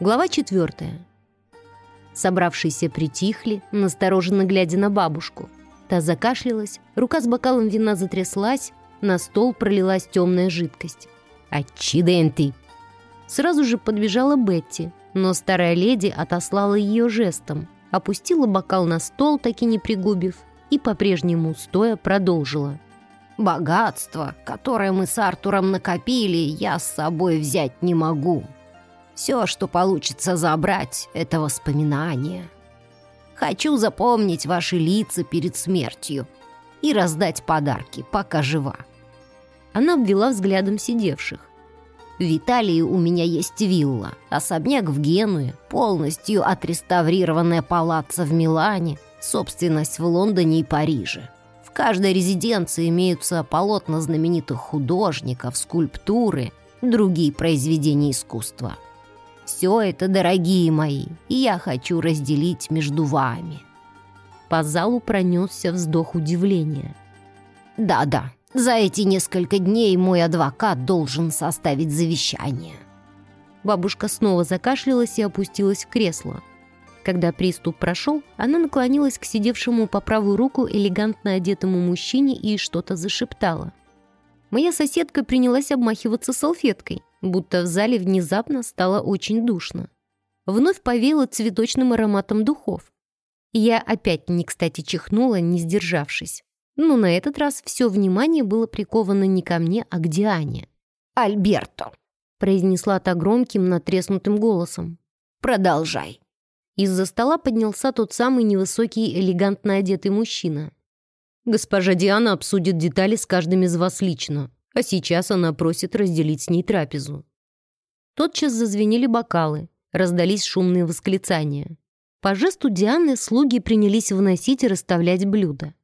Глава четвертая. Собравшиеся притихли, настороженно глядя на бабушку. Та закашлялась, рука с бокалом вина затряслась, на стол пролилась темная жидкость. «Ачиденты!» Сразу же подбежала Бетти, но старая леди отослала ее жестом, опустила бокал на стол, так и не пригубив, и по-прежнему стоя продолжила. «Богатство, которое мы с Артуром накопили, я с собой взять не могу. Все, что получится забрать, это воспоминания. Хочу запомнить ваши лица перед смертью и раздать подарки, пока жива». Она обвела взглядом сидевших. В Италии у меня есть вилла, особняк в Генуе, полностью отреставрированная палаца в Милане, собственность в Лондоне и Париже. В каждой резиденции имеются полотна знаменитых художников, скульптуры, другие произведения искусства. Все это, дорогие мои, я хочу разделить между вами». По залу пронесся вздох удивления. «Да-да, за эти несколько дней мой адвокат должен составить завещание». Бабушка снова закашлялась и опустилась в кресло. Когда приступ прошел, она наклонилась к сидевшему по правую руку элегантно одетому мужчине и что-то зашептала. Моя соседка принялась обмахиваться салфеткой будто в зале внезапно стало очень душно. Вновь повеяло цветочным ароматом духов. Я опять не кстати чихнула, не сдержавшись. Но на этот раз все внимание было приковано не ко мне, а к Диане. «Альберто!» произнесла та громким, натреснутым голосом. «Продолжай!» Из-за стола поднялся тот самый невысокий, элегантно одетый мужчина. «Госпожа Диана обсудит детали с каждым из вас лично а сейчас она просит разделить с ней трапезу. Тотчас зазвенели бокалы, раздались шумные восклицания. По жесту Дианы слуги принялись выносить и расставлять блюда.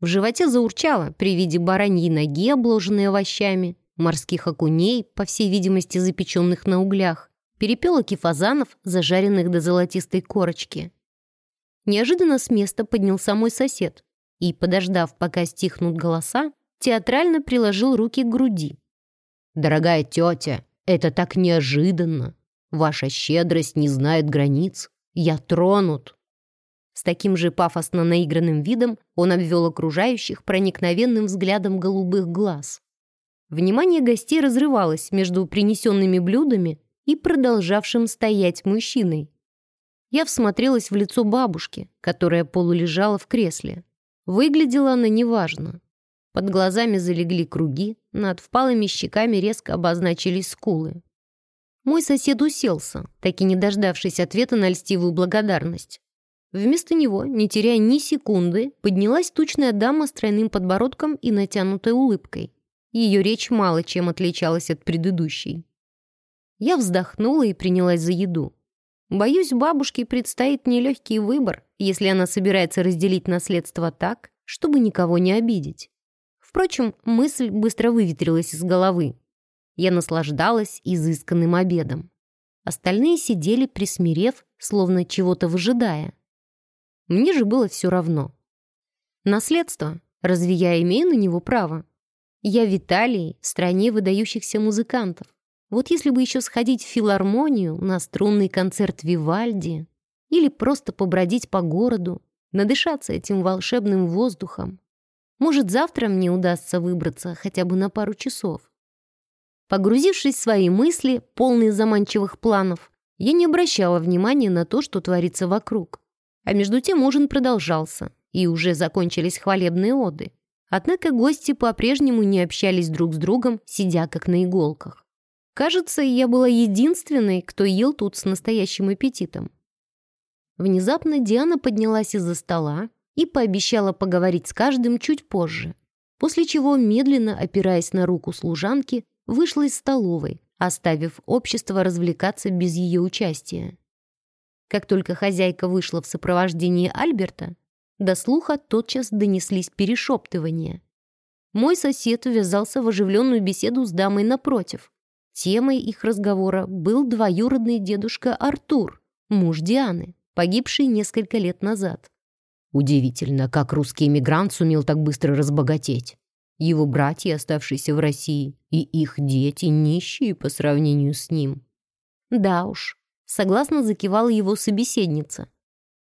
В животе заурчало при виде бараньей ноги, обложенной овощами, морских окуней, по всей видимости запеченных на углях, перепелок и фазанов, зажаренных до золотистой корочки. Неожиданно с места поднялся мой сосед и, подождав, пока стихнут голоса, театрально приложил руки к груди. «Дорогая тетя, это так неожиданно. Ваша щедрость не знает границ. Я тронут». С таким же пафосно наигранным видом он обвел окружающих проникновенным взглядом голубых глаз. Внимание гостей разрывалось между принесенными блюдами и продолжавшим стоять мужчиной. Я всмотрелась в лицо бабушки, которая полулежала в кресле. Выглядела она неважно. Под глазами залегли круги, над впалыми щеками резко обозначились скулы. Мой сосед уселся, так и не дождавшись ответа на льстивую благодарность. Вместо него, не теряя ни секунды, поднялась тучная дама с тройным подбородком и натянутой улыбкой. Ее речь мало чем отличалась от предыдущей. Я вздохнула и принялась за еду. Боюсь, бабушке предстоит нелегкий выбор, если она собирается разделить наследство так, чтобы никого не обидеть. Впрочем, мысль быстро выветрилась из головы. Я наслаждалась изысканным обедом. Остальные сидели, присмирев, словно чего-то выжидая. Мне же было все равно. Наследство. Разве я имею на него право? Я в Италии, в стране выдающихся музыкантов. Вот если бы еще сходить в филармонию, на струнный концерт Вивальди, или просто побродить по городу, надышаться этим волшебным воздухом, может, завтра мне удастся выбраться хотя бы на пару часов. Погрузившись в свои мысли, полные заманчивых планов, я не обращала внимания на то, что творится вокруг. А между тем ужин продолжался, и уже закончились хвалебные оды. Однако гости по-прежнему не общались друг с другом, сидя как на иголках. Кажется, я была единственной, кто ел тут с настоящим аппетитом. Внезапно Диана поднялась из-за стола, и пообещала поговорить с каждым чуть позже, после чего, медленно опираясь на руку служанки, вышла из столовой, оставив общество развлекаться без ее участия. Как только хозяйка вышла в сопровождении Альберта, до слуха тотчас донеслись перешептывания. Мой сосед ввязался в оживленную беседу с дамой напротив. Темой их разговора был двоюродный дедушка Артур, муж Дианы, погибший несколько лет назад. Удивительно, как русский эмигрант сумел так быстро разбогатеть. Его братья, оставшиеся в России, и их дети нищие по сравнению с ним. Да уж, Согласно закивала его собеседница.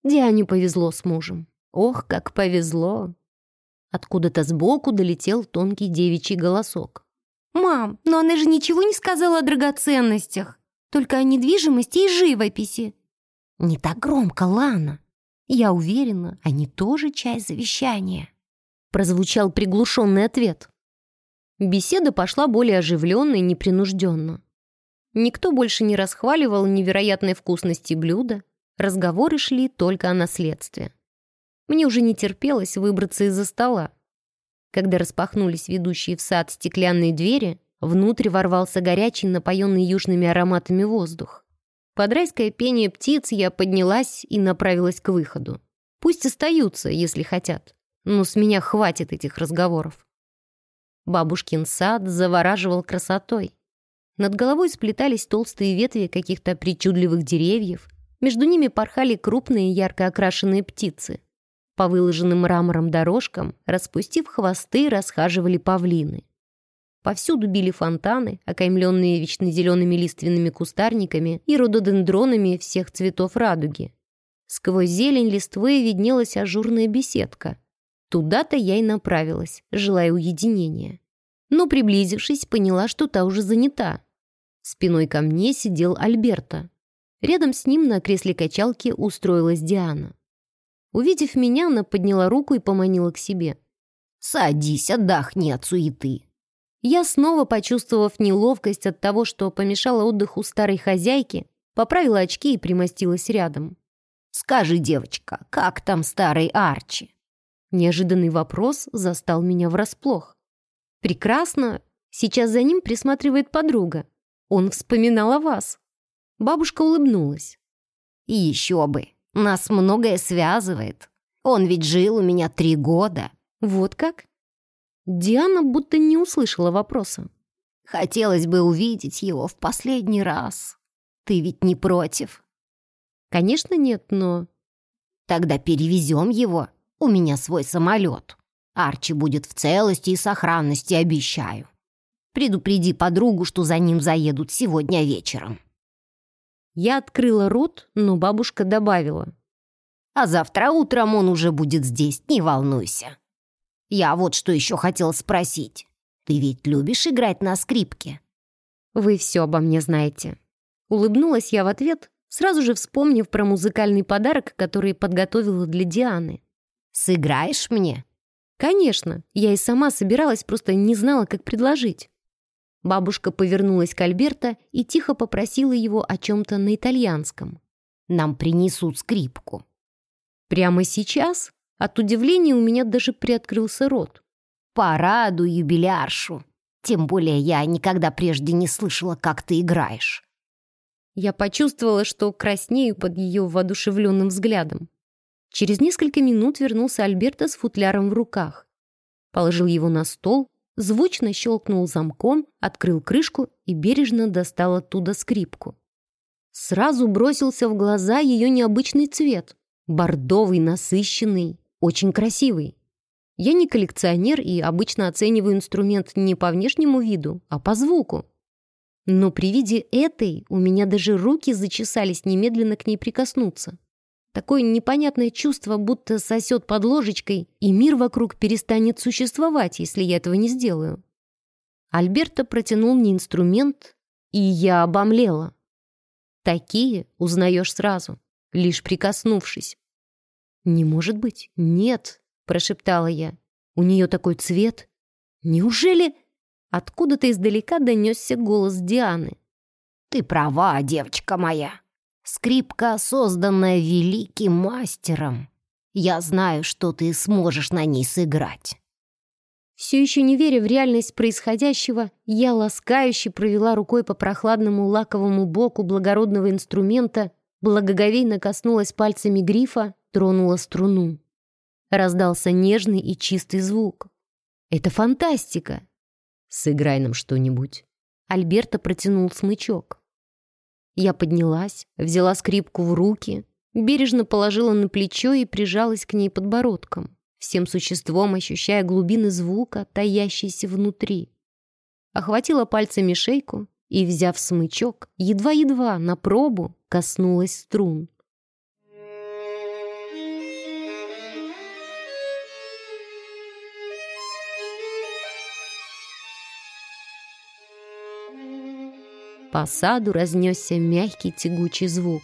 Диане повезло с мужем. Ох, как повезло! Откуда-то сбоку долетел тонкий девичий голосок. «Мам, но она же ничего не сказала о драгоценностях, только о недвижимости и живописи». «Не так громко, Лана. Я уверена, они тоже часть завещания», прозвучал приглушенный ответ. Беседа пошла более оживленно и непринужденно. Никто больше не расхваливал невероятной вкусности блюда, разговоры шли только о наследстве. Мне уже не терпелось выбраться из-за стола. Когда распахнулись ведущие в сад стеклянные двери, внутрь ворвался горячий, напоенный южными ароматами воздух. Под райское пение птиц я поднялась и направилась к выходу. Пусть остаются, если хотят, но с меня хватит этих разговоров. Бабушкин сад завораживал красотой. Над головой сплетались толстые ветви каких-то причудливых деревьев, между ними порхали крупные ярко окрашенные птицы. По выложенным мрамором дорожкам, распустив хвосты, расхаживали павлины. Повсюду били фонтаны, окаймленные вечно зелеными лиственными кустарниками и рододендронами всех цветов радуги. Сквозь зелень листвы виднелась ажурная беседка. Туда-то я и направилась, желая уединения. Но, приблизившись, поняла, что та уже занята. Спиной ко мне сидел Альберта. Рядом с ним на кресле качалки устроилась Диана. Увидев меня, она подняла руку и поманила к себе. «Садись, отдохни от суеты». Я, снова почувствовав неловкость от того, что помешала отдыху старой хозяйки, поправила очки и примостилась рядом. «Скажи, девочка, как там старый Арчи?» Неожиданный вопрос застал меня врасплох. «Прекрасно. Сейчас за ним присматривает подруга. Он вспоминал о вас». Бабушка улыбнулась. «И еще бы. Нас многое связывает. Он ведь жил у меня три года». «Вот как?» Диана будто не услышала вопроса. «Хотелось бы увидеть его в последний раз. Ты ведь не против?» «Конечно нет, но...» «Тогда перевезем его. У меня свой самолет. Арчи будет в целости и сохранности, обещаю. Предупреди подругу, что за ним заедут сегодня вечером». Я открыла рот, но бабушка добавила. «А завтра утром он уже будет здесь, не волнуйся. Я вот что еще хотела спросить. Ты ведь любишь играть на скрипке?» «Вы все обо мне знаете». Улыбнулась я в ответ, сразу же вспомнив про музыкальный подарок, который подготовила для Дианы. «Сыграешь мне?» «Конечно, я и сама собиралась, просто не знала, как предложить». Бабушка повернулась к Альберто и тихо попросила его о чем-то на итальянском. «Нам принесут скрипку». «Прямо сейчас?» От удивления у меня даже приоткрылся рот. «Порадуй юбиляршу. Тем более я никогда прежде не слышала, как ты играешь». Я почувствовала, что краснею под ее воодушевленным взглядом. Через несколько минут вернулся Альберто с футляром в руках. Положил его на стол, звучно щелкнул замком, открыл крышку и бережно достал оттуда скрипку. Сразу бросился в глаза ее необычный цвет. Бордовый, насыщенный, очень красивый. Я не коллекционер и обычно оцениваю инструмент не по внешнему виду, а по звуку. Но при виде этой у меня даже руки зачесались немедленно к ней прикоснуться. Такое непонятное чувство, будто сосет под ложечкой, и мир вокруг перестанет существовать, если я этого не сделаю. Альберто протянул мне инструмент, и я обомлела. Такие узнаешь сразу, лишь прикоснувшись. «Не может быть, нет», — прошептала я. «У нее такой цвет. Неужели...» Откуда-то издалека донесся голос Дианы. «Ты права, девочка моя. Скрипка, созданная великим мастером. Я знаю, что ты сможешь на ней сыграть». Все еще не веря в реальность происходящего, я ласкающе провела рукой по прохладному лаковому боку благородного инструмента, благоговейно коснулась пальцами грифа, тронула струну. Раздался нежный и чистый звук. «Это фантастика!» «Сыграй нам что-нибудь». Альберта протянул смычок. Я поднялась, взяла скрипку в руки, бережно положила на плечо и прижалась к ней подбородком, всем существом ощущая глубины звука, таящейся внутри. Охватила пальцами шейку и, взяв смычок, едва-едва на пробу коснулась струн. По саду разнесся мягкий тягучий звук.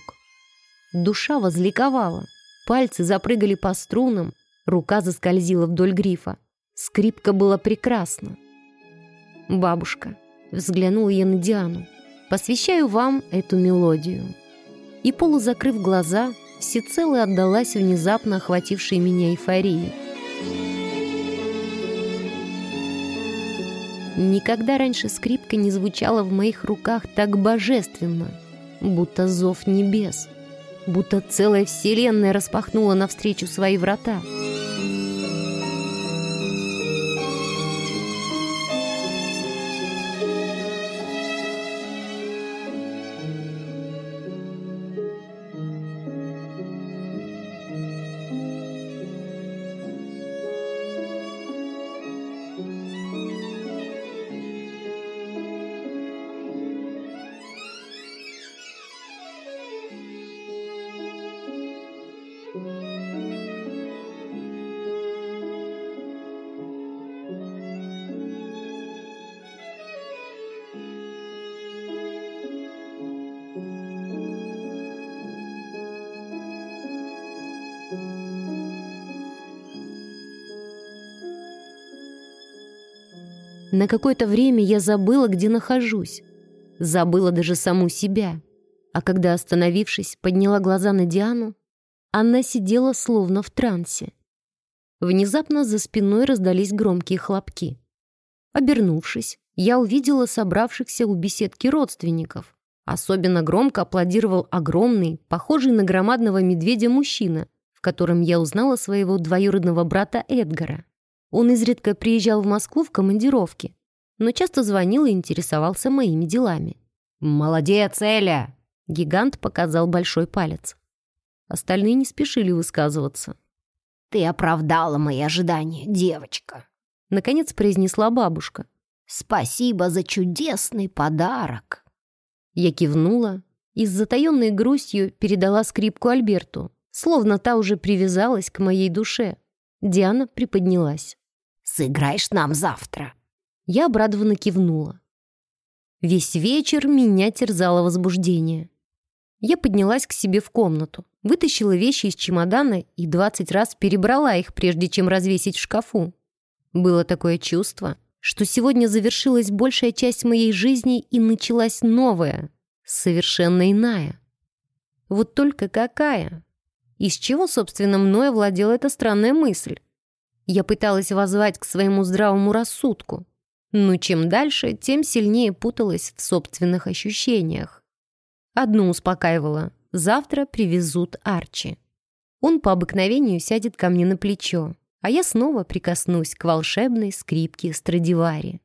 Душа возликовала, пальцы запрыгали по струнам, рука заскользила вдоль грифа. Скрипка была прекрасна. «Бабушка», — взглянула я на Диану, — «посвящаю вам эту мелодию». И, полузакрыв глаза, всецело отдалась внезапно охватившей меня эйфории. Никогда раньше скрипка не звучала в моих руках так божественно, будто зов небес, будто целая вселенная распахнула навстречу свои врата. На какое-то время я забыла, где нахожусь. Забыла даже саму себя. А когда, остановившись, подняла глаза на Диану, она сидела словно в трансе. Внезапно за спиной раздались громкие хлопки. Обернувшись, я увидела собравшихся у беседки родственников. Особенно громко аплодировал огромный, похожий на громадного медведя мужчина, в котором я узнала своего двоюродного брата Эдгара. Он изредка приезжал в Москву в командировке, но часто звонил и интересовался моими делами. «Молодец, Эля!» Гигант показал большой палец. Остальные не спешили высказываться. «Ты оправдала мои ожидания, девочка!» Наконец произнесла бабушка. «Спасибо за чудесный подарок!» Я кивнула и с затаенной грустью передала скрипку Альберту, словно та уже привязалась к моей душе. Диана приподнялась. Сыграешь нам завтра?» Я обрадованно кивнула. Весь вечер меня терзало возбуждение. Я поднялась к себе в комнату, вытащила вещи из чемодана и двадцать раз перебрала их, прежде чем развесить в шкафу. Было такое чувство, что сегодня завершилась большая часть моей жизни и началась новая, совершенно иная. Вот только какая? Из чего, собственно, мной овладела эта странная мысль? Я пыталась воззвать к своему здравому рассудку. Но чем дальше, тем сильнее путалась в собственных ощущениях. Одну успокаивала. Завтра привезут Арчи. Он по обыкновению сядет ко мне на плечо, а я снова прикоснусь к волшебной скрипке Страдивари.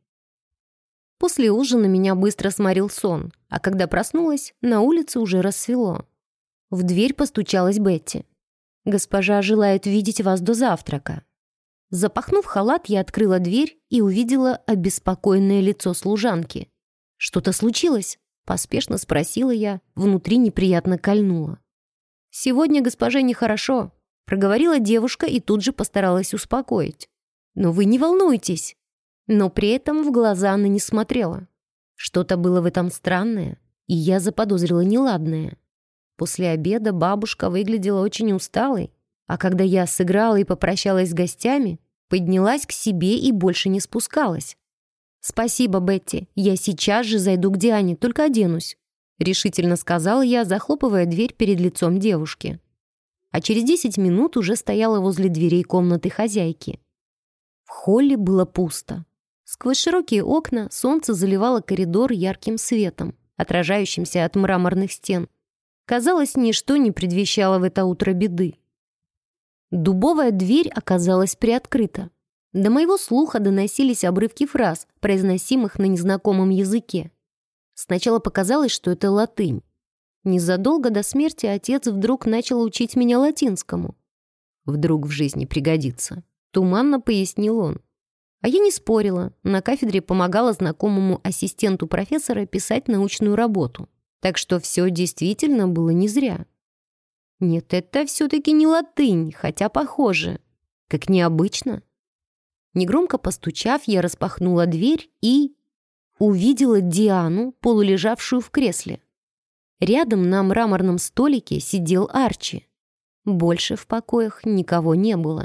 После ужина меня быстро сморил сон, а когда проснулась, на улице уже рассвело. В дверь постучалась Бетти. «Госпожа желает видеть вас до завтрака», Запахнув халат, я открыла дверь и увидела обеспокоенное лицо служанки. «Что-то случилось?» — поспешно спросила я, внутри неприятно кольнула. «Сегодня госпоже нехорошо», — проговорила девушка и тут же постаралась успокоить. «Но вы не волнуйтесь». Но при этом в глаза она не смотрела. Что-то было в этом странное, и я заподозрила неладное. После обеда бабушка выглядела очень усталой, а когда я сыграла и попрощалась с гостями, поднялась к себе и больше не спускалась. «Спасибо, Бетти, я сейчас же зайду к Диане, только оденусь», решительно сказала я, захлопывая дверь перед лицом девушки. А через десять минут уже стояла возле дверей комнаты хозяйки. В холле было пусто. Сквозь широкие окна солнце заливало коридор ярким светом, отражающимся от мраморных стен. Казалось, ничто не предвещало в это утро беды. Дубовая дверь оказалась приоткрыта. До моего слуха доносились обрывки фраз, произносимых на незнакомом языке. Сначала показалось, что это латынь. Незадолго до смерти отец вдруг начал учить меня латинскому. «Вдруг в жизни пригодится», — туманно пояснил он. А я не спорила. На кафедре помогала знакомому ассистенту профессора писать научную работу. Так что все действительно было не зря. Нет, это все-таки не латынь, хотя похоже. Как необычно. Негромко постучав, я распахнула дверь и... увидела Диану, полулежавшую в кресле. Рядом на мраморном столике сидел Арчи. Больше в покоях никого не было.